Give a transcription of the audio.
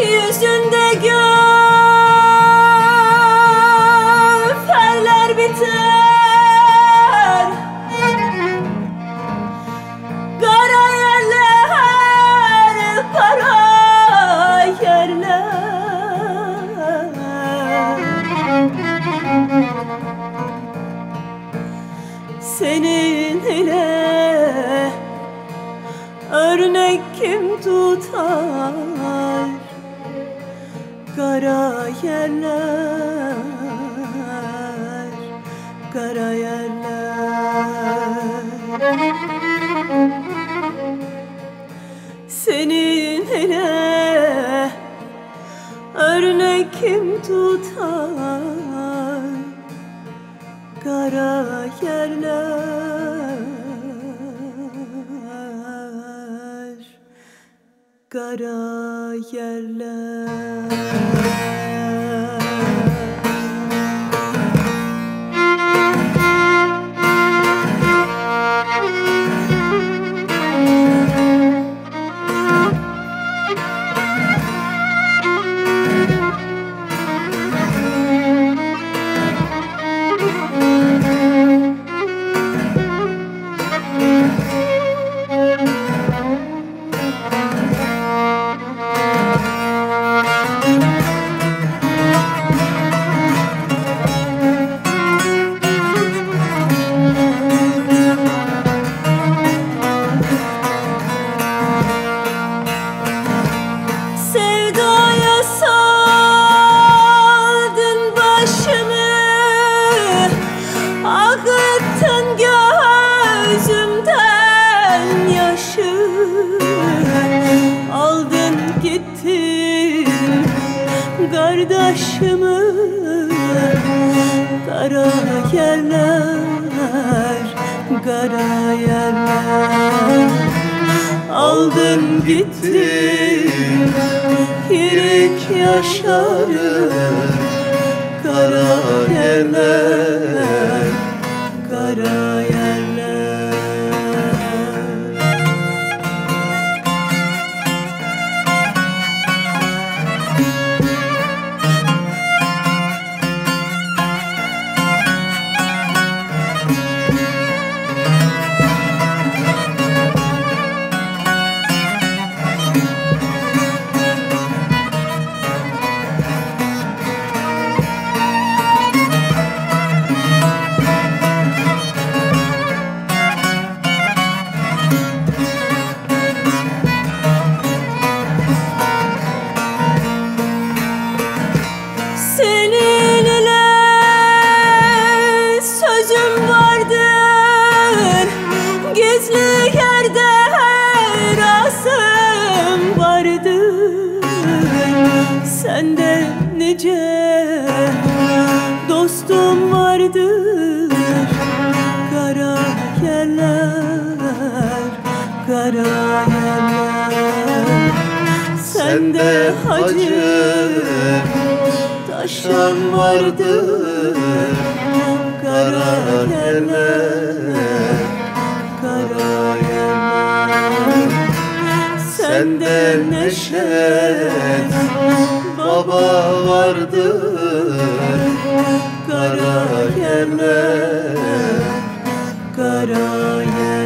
Yüzünde gö Ferler biter. Kim tutar Kara yerler Kara yerler. Senin hele Örnek kim tutar Kara yerler Kara yerler kardeşimi Kara yerler, kara yerler. Aldın gittin Yürek yaşarı Kara yerler Kara yerler Sende nice dostum vardır. Kara yerler, kara yerler Sende hacı taşan vardır. Kara yerler, kara yerler Sende Neşet baba vardır Kara yerler, kara yerler